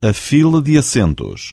a fila de assentos.